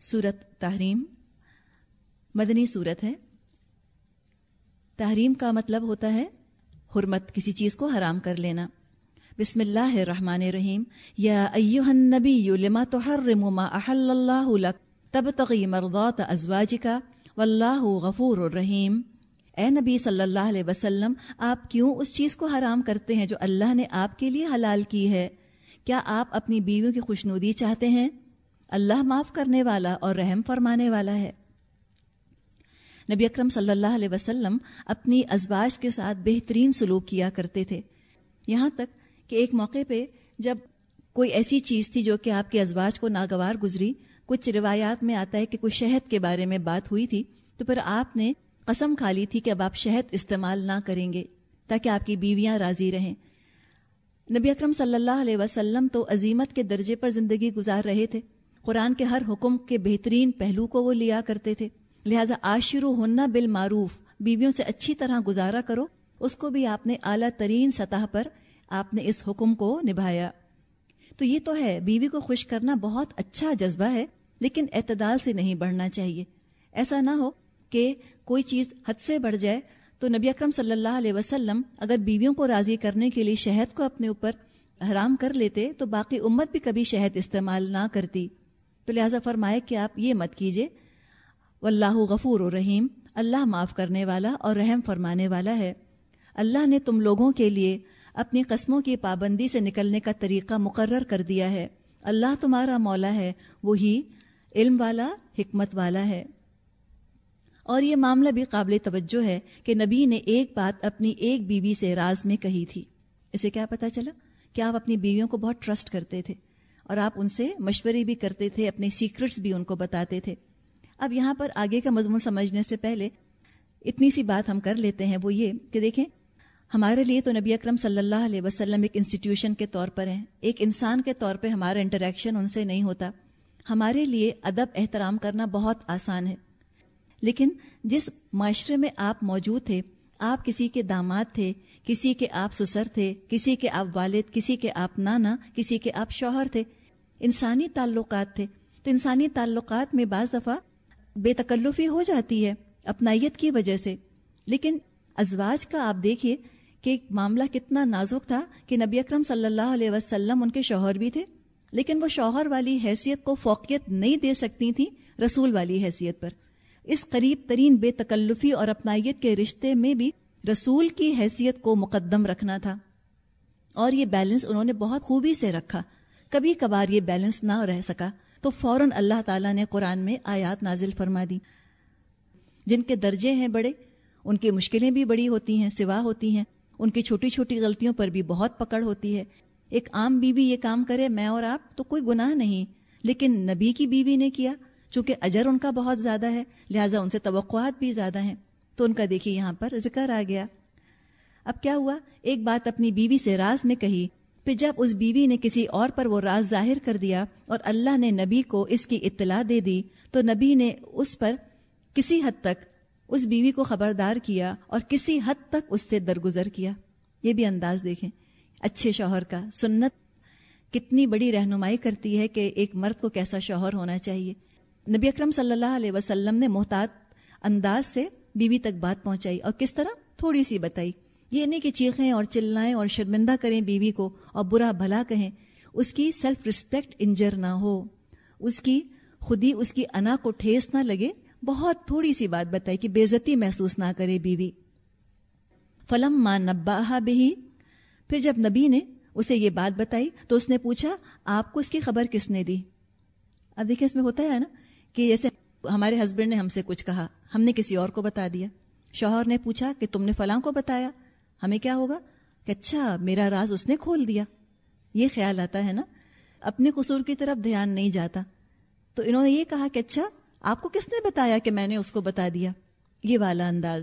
صورت تحریم، مدنی صورت ہے۔ تحریم کا مطلب ہوتا ہے حرمت کسی چیز کو حرام کر لینا۔ بسم اللہ الرحمن الرحیم۔ یا ایوہ النبی لما تحرم ما احل اللہ لک تبتغی مرضات ازواجکا واللہ غفور الرحیم۔ اے نبی صلی اللہ علیہ وسلم، آپ کیوں اس چیز کو حرام کرتے ہیں جو اللہ نے آپ کے لیے حلال کی ہے؟ کیا آپ اپنی بیویوں کی خوشنودی چاہتے ہیں؟ اللہ معاف کرنے والا اور رحم فرمانے والا ہے۔ نبی اکرم صلی اللہ علیہ وسلم اپنی ازواج کے ساتھ بہترین سلوک کیا کرتے تھے۔ یہاں تک کہ ایک موقع پہ جب کوئی ایسی چیز تھی جو کہ آپ کے ازواج کو ناگوار گزری، کچھ روایات میں آتا ہے کہ کچھ شہد کے بارے میں بات ہوئی تھی، تو پھر آپ نے قسم کھا لی تھی کہ اب آپ شہد استعمال نہ کریں گے تاکہ آپ کی بیویاں راضی رہیں۔ نبی اکرم صلی اللہ علیہ وسلم تو عظیمت کے درجے پر زندگی گزار رہے تھے۔ قرآن کے ہر حکم کے بہترین پہلو کو وہ لیا کرتے تھے۔ لہٰذا آشرو ہننا بالمعروف، بیویوں سے اچھی طرح گزارا کرو۔ اس کو بھی آپ نے اعلیٰ ترین سطح پر آپ نے اس حکم کو نبھایا۔ تو یہ تو ہے، بیوی کو خوش کرنا بہت اچھا جذبہ ہے، لیکن اعتدال سے نہیں بڑھنا چاہیے۔ ایسا نہ ہو کہ کوئی چیز حد سے بڑھ جائے۔ تو نبی اکرم صلی اللہ علیہ وسلم اگر بیویوں کو راضی کرنے کے لیے شہد کو اپنے اوپر حرام کر لیتے تو باقی امت بھی کبھی شہد استعمال نہ کرتی۔ تو لہٰذا فرمائے کہ آپ یہ مت کیجیے واللہ غفور و رحیم اللہ معاف کرنے والا اور رحم فرمانے والا ہے۔ اللہ نے تم لوگوں کے لیے اپنی قسموں کی پابندی سے نکلنے کا طریقہ مقرر کر دیا ہے۔ اللہ تمہارا مولا ہے، وہی علم والا، حکمت والا ہے۔ اور یہ معاملہ بھی قابل توجہ ہے کہ نبی نے ایک بات اپنی ایک بیوی سے راز میں کہی تھی۔ اسے کیا پتا چلا کہ آپ اپنی بیویوں کو بہت ٹرسٹ کرتے تھے۔ اور آپ ان سے مشورے بھی کرتے تھے، اپنے سیکرٹس بھی ان کو بتاتے تھے۔ اب یہاں پر آگے کا مضمون سمجھنے سے پہلے اتنی سی بات ہم کر لیتے ہیں، وہ یہ کہ دیکھیں، ہمارے لیے تو نبی اکرم صلی اللہ علیہ وسلم ایک انسٹیٹیوشن کے طور پر ہیں۔ ایک انسان کے طور پہ ہمارا انٹریکشن ان سے نہیں ہوتا۔ ہمارے لیے ادب احترام کرنا بہت آسان ہے۔ لیکن جس معاشرے میں آپ موجود تھے، آپ کسی کے داماد تھے، کسی کے آپ سسر تھے، کسی کے آپ والد، کسی کے آپ نانا، کسی کے آپ شوہر تھے انسانی تعلقات تھے۔ تو انسانی تعلقات میں بعض دفعہ بے تکلفی ہو جاتی ہے اپنائیت کی وجہ سے۔ لیکن ازواج کا آپ دیکھیے کہ معاملہ کتنا نازک تھا کہ نبی اکرم صلی اللہ علیہ وسلم ان کے شوہر بھی تھے۔ لیکن وہ شوہر والی حیثیت کو فوقیت نہیں دے سکتی تھیں رسول والی حیثیت پر۔ اس قریب ترین بے تکلفی اور اپنائیت کے رشتے میں بھی رسول کی حیثیت کو مقدم رکھنا تھا۔ اور یہ بیلنس انہوں نے بہت خوبی سے رکھا۔ کبھی کبھار یہ بیلنس نہ رہ سکا تو فوراً اللہ تعالیٰ نے قرآن میں آیات نازل فرما دی جن کے درجے ہیں بڑے، ان کی مشکلیں بھی بڑی ہوتی ہیں، سوا ہوتی ہیں۔ ان کی چھوٹی چھوٹی غلطیوں پر بھی بہت پکڑ ہوتی ہے۔ ایک عام بیوی یہ کام کرے، میں اور آپ تو کوئی گناہ نہیں۔ لیکن نبی کی بیوی نے کیا، چونکہ اجر ان کا بہت زیادہ ہے، لہٰذا ان سے توقعات بھی زیادہ ہیں۔ تو ان کا دیکھیے یہاں پر ذکر آ گیا۔ اب کیا ہوا؟ ایک بات اپنی بیوی سے راز میں کہی۔ پھر جب اس بیوی نے کسی اور پر وہ راز ظاہر کر دیا اور اللہ نے نبی کو اس کی اطلاع دے دی، تو نبی نے اس پر کسی حد تک اس بیوی کو خبردار کیا اور کسی حد تک اس سے درگزر کیا۔ یہ بھی انداز دیکھیں۔ اچھے شوہر کا سنت کتنی بڑی رہنمائی کرتی ہے کہ ایک مرد کو کیسا شوہر ہونا چاہیے۔ نبی اکرم صلی اللہ علیہ وسلم نے محتاط انداز سے بیوی تک بات پہنچائی اور کس طرح تھوڑی سی بتائی۔ یہ نہیں کہ چیخیں اور چلائیں اور شرمندہ کریں بیوی کو اور برا بھلا کہیں، اس کی سیلف رسپیکٹ انجر نہ ہو۔ اس کی خودی اس کی انا کو ٹھیس نہ لگے۔ بہت تھوڑی سی بات بتائی کہ بےزتی محسوس نہ کرے بیوی۔ فلم ماں نبا بہی پھر جب نبی نے اسے یہ بات بتائی تو اس نے پوچھا، آپ کو اس کی خبر کس نے دی؟ اب دیکھیں اس میں ہوتا ہے نا کہ جیسے ہمارے ہسبینڈ نے ہم سے کچھ کہا، ہم نے کسی اور کو بتا دیا۔ شوہر نے پوچھا کہ تم نے فلاں کو بتایا؟ ہمیں کیا ہوگا کہ اچھا میرا راز اس نے کھول دیا۔ یہ خیال آتا ہے نا، اپنے قصور کی طرف دھیان نہیں جاتا۔ تو انہوں نے یہ کہا کہ اچھا آپ کو کس نے بتایا کہ میں نے اس کو بتا دیا؟ یہ والا انداز۔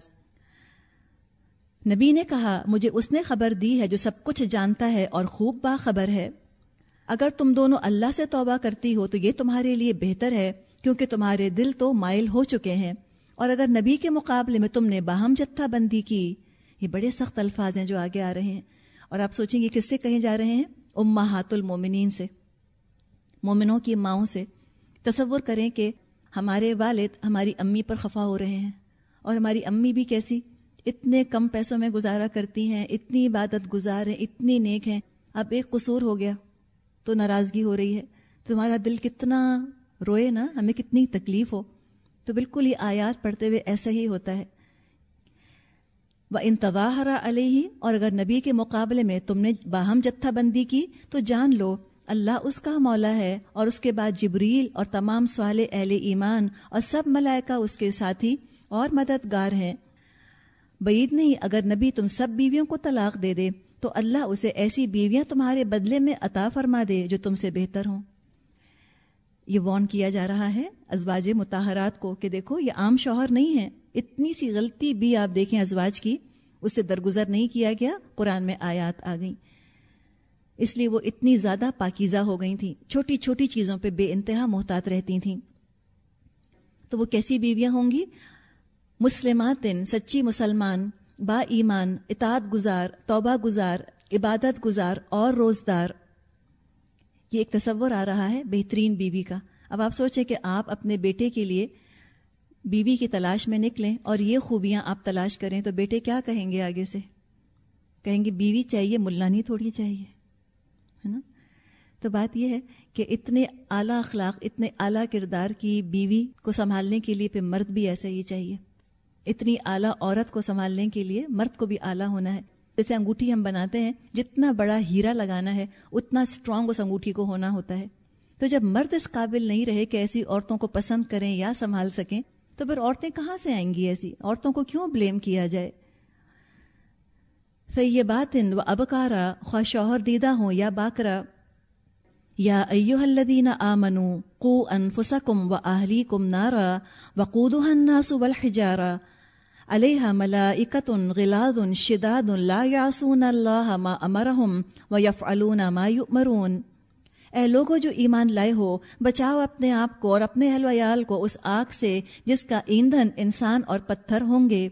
نبی نے کہا، مجھے اس نے خبر دی ہے جو سب کچھ جانتا ہے اور خوب باخبر ہے۔ اگر تم دونوں اللہ سے توبہ کرتی ہو تو یہ تمہارے لیے بہتر ہے، کیونکہ تمہارے دل تو مائل ہو چکے ہیں۔ اور اگر نبی کے مقابلے میں تم نے باہم جتھا بندی کی یہ بڑے سخت الفاظ ہیں جو آگے آ رہے ہیں اور آپ سوچیں گے کس سے کہیں جا رہے ہیں؟ امہات المومنین سے، مومنوں کی ماؤں سے۔ تصور کریں کہ ہمارے والد ہماری امی پر خفا ہو رہے ہیں اور ہماری امی بھی کیسی؟ اتنے کم پیسوں میں گزارا کرتی ہیں، اتنی عبادت گزار ہیں، اتنی نیک ہیں۔ اب ایک قصور ہو گیا، تو ناراضگی ہو رہی ہے۔ تمہارا دل کتنا روئے نا، ہمیں کتنی تکلیف ہو۔ تو بالکل یہ آیات پڑھتے ہوئے ایسا ہی ہوتا ہے۔ وہ انتظاہرا علیہ اور اگر نبی کے مقابلے میں تم نے باہم جتھا بندی کی تو جان لو، اللہ اس کا مولا ہے اور اس کے بعد جبریل اور تمام سوال اہل ایمان اور سب ملائکہ اس کے ساتھی اور مددگار ہیں۔ بعید نہیں، اگر نبی تم سب بیویوں کو طلاق دے دے تو اللہ اسے ایسی بیویاں تمہارے بدلے میں عطا فرما دے جو تم سے بہتر ہوں۔ یہ وان کیا جا رہا ہے ازواج متحرات کو کہ دیکھو، یہ عام شوہر نہیں ہے۔ اتنی سی غلطی بھی آپ دیکھیں ازواج کی، اس سے درگزر نہیں کیا گیا۔ قرآن میں آیات آ گئیں۔ اس لیے وہ اتنی زیادہ پاکیزہ ہو گئی تھیں۔ چھوٹی چھوٹی چیزوں پہ بے انتہا محتاط رہتی تھیں۔ تو وہ کیسی بیویاں ہوں گی؟ مسلمات سچی مسلمان، با ایمان، اطاعت گزار، توبہ گزار، عبادت گزار اور روزدار۔ یہ ایک تصور آ رہا ہے بہترین بیوی کا۔ اب آپ سوچیں کہ آپ اپنے بیٹے کے لیے بیوی کی تلاش میں نکلیں اور یہ خوبیاں آپ تلاش کریں تو بیٹے کیا کہیں گے آگے سے؟ کہیں گے بیوی چاہیے ملانی تھوڑی چاہیے، ہے نا؟ تو بات یہ ہے کہ اتنے اعلیٰ اخلاق، اتنے اعلیٰ کردار کی بیوی کو سنبھالنے کے لیے پھر مرد بھی ایسا ہی چاہیے۔ اتنی اعلیٰ عورت کو سنبھالنے کے لیے مرد کو بھی اعلیٰ ہونا ہے۔ جیسے انگوٹھی ہم بناتے ہیں، جتنا بڑا ہیرا لگانا ہے، اتنا اسٹرانگ اس انگوٹھی کو ہونا ہوتا ہے۔ تو جب مرد اس قابل نہیں رہے کہ ایسی عورتوں کو پسند کریں یا سنبھال سکیں، تو پھر عورتیں کہاں سے آئیں گی ایسی؟ عورتوں کو کیوں بلیم کیا جائے؟ صحیح بات و ابکارا خواہ شوہر دیدہ ہوں یا باکرا۔ یا ایو الذین آمنو قو انفسکم و اہلیکم نارا وقودها الناس والحجارہ علیہ ملائکت غلاد شداد لا یعصون اللہ ما امرہم و یفعلون ما یؤمرون۔ اے لوگو جو ایمان لائے ہو، بچاؤ اپنے آپ کو اور اپنے اہل ویال کو اس آگ سے جس کا ایندھن انسان اور پتھر ہوں گے،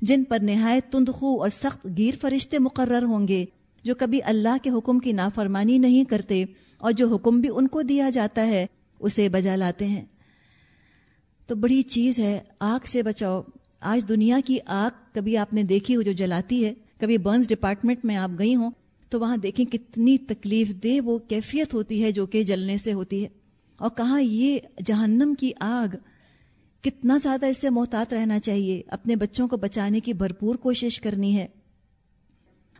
جن پر نہایت تندخو اور سخت گیر فرشتے مقرر ہوں گے، جو کبھی اللہ کے حکم کی نافرمانی نہیں کرتے اور جو حکم بھی ان کو دیا جاتا ہے، اسے بجا لاتے ہیں۔ تو بڑی چیز ہے، آگ سے بچاؤ۔ آج دنیا کی آگ کبھی آپ نے دیکھی ہو جو جلاتی ہے، کبھی برنس ڈپارٹمنٹ میں آپ گئی ہوں، تو وہاں دیکھیں کتنی تکلیف دہ وہ کیفیت ہوتی ہے جو کہ جلنے سے ہوتی ہے۔ اور کہاں یہ جہنم کی آگ، کتنا زیادہ اس سے محتاط رہنا چاہیے۔ اپنے بچوں کو بچانے کی بھرپور کوشش کرنی ہے۔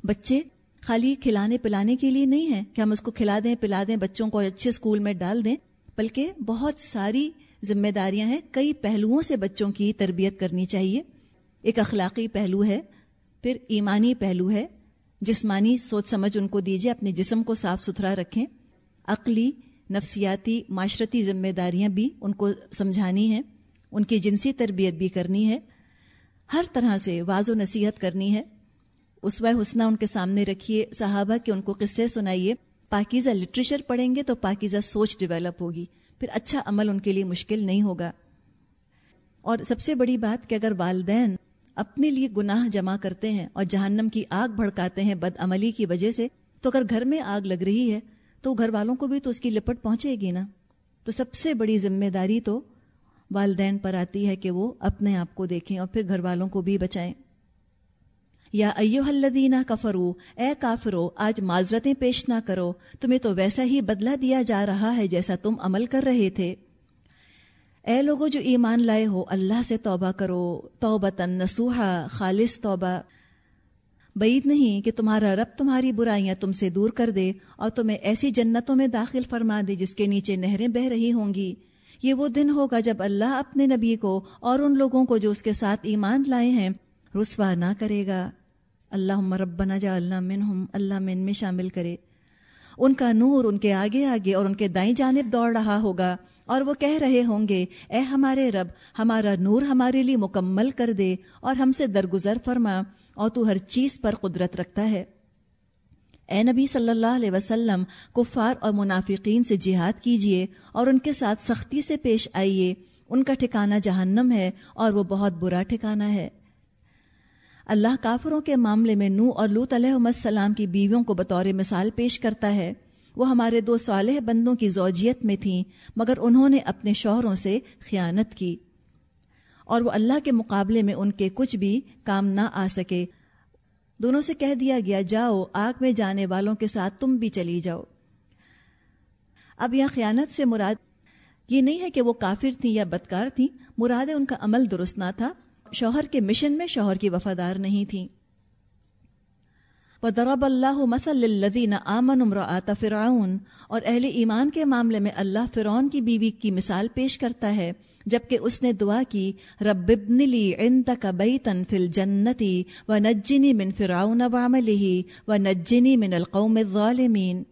بچے خالی کھلانے پلانے کے لیے نہیں ہیں کہ ہم اس کو کھلا دیں، پلا دیں، بچوں کو اچھے اسکول میں ڈال دیں، بلکہ بہت ساری ذمہ داریاں ہیں، کئی پہلوؤں سے بچوں کی تربیت کرنی چاہیے۔ ایک اخلاقی پہلو ہے، پھر ایمانی پہلو ہے۔ جسمانی سوچ سمجھ ان کو دیجیے اپنے جسم کو صاف ستھرا رکھیں۔ عقلی، نفسیاتی، معاشرتی ذمہ داریاں بھی ان کو سمجھانی ہیں، ان کی جنسی تربیت بھی کرنی ہے۔ ہر طرح سے واض و نصیحت کرنی ہے۔ اس و حسنہ ان کے سامنے رکھیے۔ صحابہ کے ان کو قصے سنائیے۔ پاکیزہ لٹریچر پڑھیں گے تو پاکیزہ سوچ ڈیولپ ہوگی۔ پھر اچھا عمل ان کے لیے مشکل نہیں ہوگا۔ اور سب سے بڑی بات کہ اگر والدین اپنے لیے گناہ جمع کرتے ہیں اور جہنم کی آگ بھڑکاتے ہیں بد عملی کی وجہ سے، تو اگر گھر میں آگ لگ رہی ہے، تو گھر والوں کو بھی تو اس کی لپٹ پہنچے گی نا۔ تو سب سے بڑی ذمہ داری تو والدین پر آتی ہے کہ وہ اپنے آپ کو دیکھیں اور پھر گھر والوں کو بھی بچائیں۔ یا ایو الذین کفرو اے کافرو، آج معذرتیں پیش نہ کرو، تمہیں تو ویسا ہی بدلہ دیا جا رہا ہے جیسا تم عمل کر رہے تھے۔ اے لوگوں جو ایمان لائے ہو، اللہ سے توبہ کرو توبتن نسوحا خالص توبہ۔ بعید نہیں کہ تمہارا رب تمہاری برائیاں تم سے دور کر دے اور تمہیں ایسی جنتوں میں داخل فرما دے جس کے نیچے نہریں بہ رہی ہوں گی۔ یہ وہ دن ہوگا جب اللہ اپنے نبی کو اور ان لوگوں کو جو اس کے ساتھ ایمان لائے ہیں، رسوا نہ کرے گا۔ اللہ مربنا جا اللہ من ہم اللہ من میں شامل کرے۔ ان کا نور ان کے آگے آگے اور ان کے دائیں جانب دوڑ رہا ہوگا اور وہ کہہ رہے ہوں گے، اے ہمارے رب، ہمارا نور ہمارے لیے مکمل کر دے اور ہم سے درگزر فرما، اور تو ہر چیز پر قدرت رکھتا ہے۔ اے نبی صلی اللہ علیہ وسلم، کفار اور منافقین سے جہاد کیجیے اور ان کے ساتھ سختی سے پیش آئیے۔ ان کا ٹھکانہ جہنم ہے اور وہ بہت برا ٹھکانہ ہے۔ اللہ کافروں کے معاملے میں نو اور لوت علیہ السلام کی بیویوں کو بطور مثال پیش کرتا ہے۔ وہ ہمارے دو صالح بندوں کی زوجیت میں تھیں، مگر انہوں نے اپنے شوہروں سے خیانت کی۔ اور وہ اللہ کے مقابلے میں ان کے کچھ بھی کام نہ آ سکے۔ دونوں سے کہہ دیا گیا، جاؤ، آگ میں جانے والوں کے ساتھ تم بھی چلی جاؤ۔ اب یہاں خیانت سے مراد یہ نہیں ہے کہ وہ کافر تھیں یا بدکار تھیں، مراد ان کا عمل درست نہ تھا۔ شوہر کے مشن میں شوہر کی وفادار نہیں تھیں ضرب اللہ مسل الزین آمن امراۃ فرعون اور اہل ایمان کے معاملے میں اللہ فرعون کی بیوی کی مثال پیش کرتا ہے، جبکہ اس نے دعا کی، رب ابن لی عندك بیتا فی الجنتی و نجنی من فرعون وعمله و نجنی من القوم الظالمین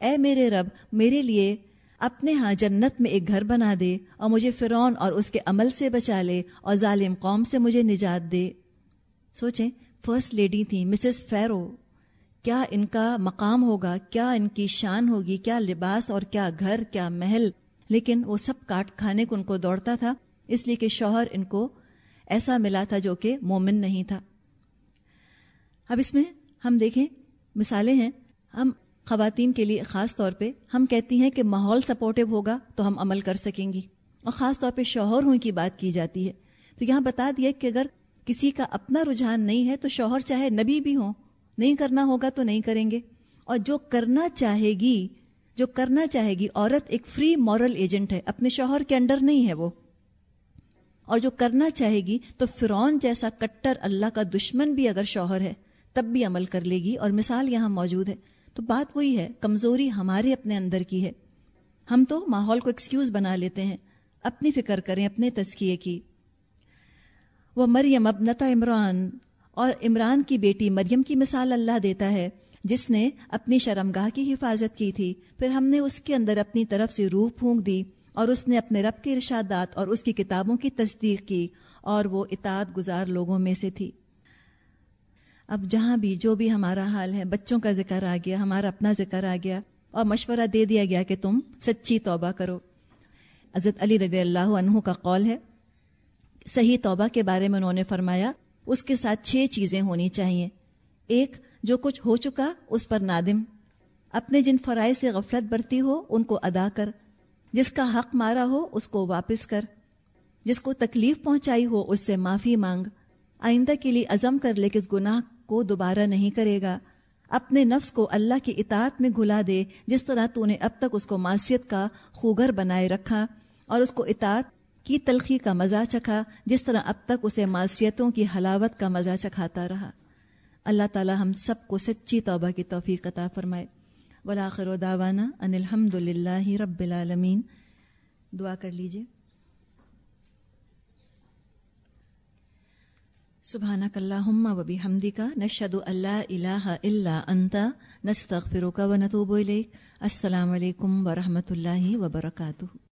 اے میرے رب، میرے لیے اپنے ہاں جنت میں ایک گھر بنا دے اور مجھے فرعون اور اس کے عمل سے بچا لے اور ظالم قوم سے مجھے نجات دے۔ سوچیں فرسٹ لیڈی تھیں مسز فیرو کیا ان کا مقام ہوگا؟ کیا ان کی شان ہوگی؟ کیا لباس اور کیا گھر، کیا محل؟ لیکن وہ سب کاٹ کھانے کو ان کو دوڑتا تھا، اس لیے کہ شوہر ان کو ایسا ملا تھا جو کہ مومن نہیں تھا۔ اب اس میں ہم دیکھیں، مثالیں ہیں۔ ہم خواتین کے لیے خاص طور پہ ہم کہتی ہیں کہ ماحول سپورٹو ہوگا تو ہم عمل کر سکیں گی اور خاص طور پہ شوہر ہوں کی بات کی جاتی ہے تو یہاں بتا دیا کہ اگر کسی کا اپنا رجحان نہیں ہے تو شوہر چاہے نبی بھی ہوں، نہیں کرنا ہوگا تو نہیں کریں گے اور جو کرنا چاہے گی، جو کرنا چاہے گی، عورت ایک فری مورل ایجنٹ ہے، اپنے شوہر کے انڈر نہیں ہے وہ۔ اور جو کرنا چاہے گی تو فرون جیسا کٹر اللہ کا دشمن بھی اگر شوہر ہے، تب بھی عمل کر لے گی۔ اور مثال یہاں موجود ہے۔ تو بات وہی ہے، کمزوری ہمارے اپنے اندر کی ہے۔ ہم تو ماحول کو ایکسکیوز بنا لیتے ہیں، اپنی فکر کریں، اپنے تزکیے کی۔ وہ مریم ابنتا عمران، اور عمران کی بیٹی مریم کی مثال اللہ دیتا ہے، جس نے اپنی شرمگاہ کی حفاظت کی تھی۔ پھر ہم نے اس کے اندر اپنی طرف سے روح پھونک دی، اور اس نے اپنے رب کے ارشادات اور اس کی کتابوں کی تصدیق کی، اور وہ اطاعت گزار لوگوں میں سے تھی۔ اب جہاں بھی جو بھی ہمارا حال ہے، بچوں کا ذکر آ گیا، ہمارا اپنا ذکر آ گیا، اور مشورہ دے دیا گیا کہ تم سچی توبہ کرو۔ حضرت علی رضی اللہ عنہ کا قول ہے، صحیح توبہ کے بارے میں انہوں نے فرمایا، اس کے ساتھ چھ چیزیں ہونی چاہیے۔ ایک، جو کچھ ہو چکا، اس پر نادم۔ اپنے جن فرائض سے غفلت برتی ہو، ان کو ادا کر۔ جس کا حق مارا ہو، اس کو واپس کر۔ جس کو تکلیف پہنچائی ہو، اس سے معافی مانگ۔ آئندہ کے لیے عزم کر لے کہ اس گناہ کو دوبارہ نہیں کرے گا۔ اپنے نفس کو اللہ کی اطاعت میں گھلا دے، جس طرح تو نے اب تک اس کو معاشیت کا خوگر بنائے رکھا اور اس کو اطاعت کی تلخی کا مزہ چکھا، جس طرح اب تک اسے معاشیتوں کی حلاوت کا مزہ چکھاتا رہا۔ اللہ تعالی ہم سب کو سچی توبہ کی توفیق عطا فرمائے۔ ولاخر و داوانا ان الحمد للہ رب العالمین دعا کر لیجیے سبحانہ اللہم و بحمدی کا نشد اللہ الہ الا انتا نستغفرک و نتوب الیک، السلام علیکم ورحمۃ اللہ وبرکاتہ۔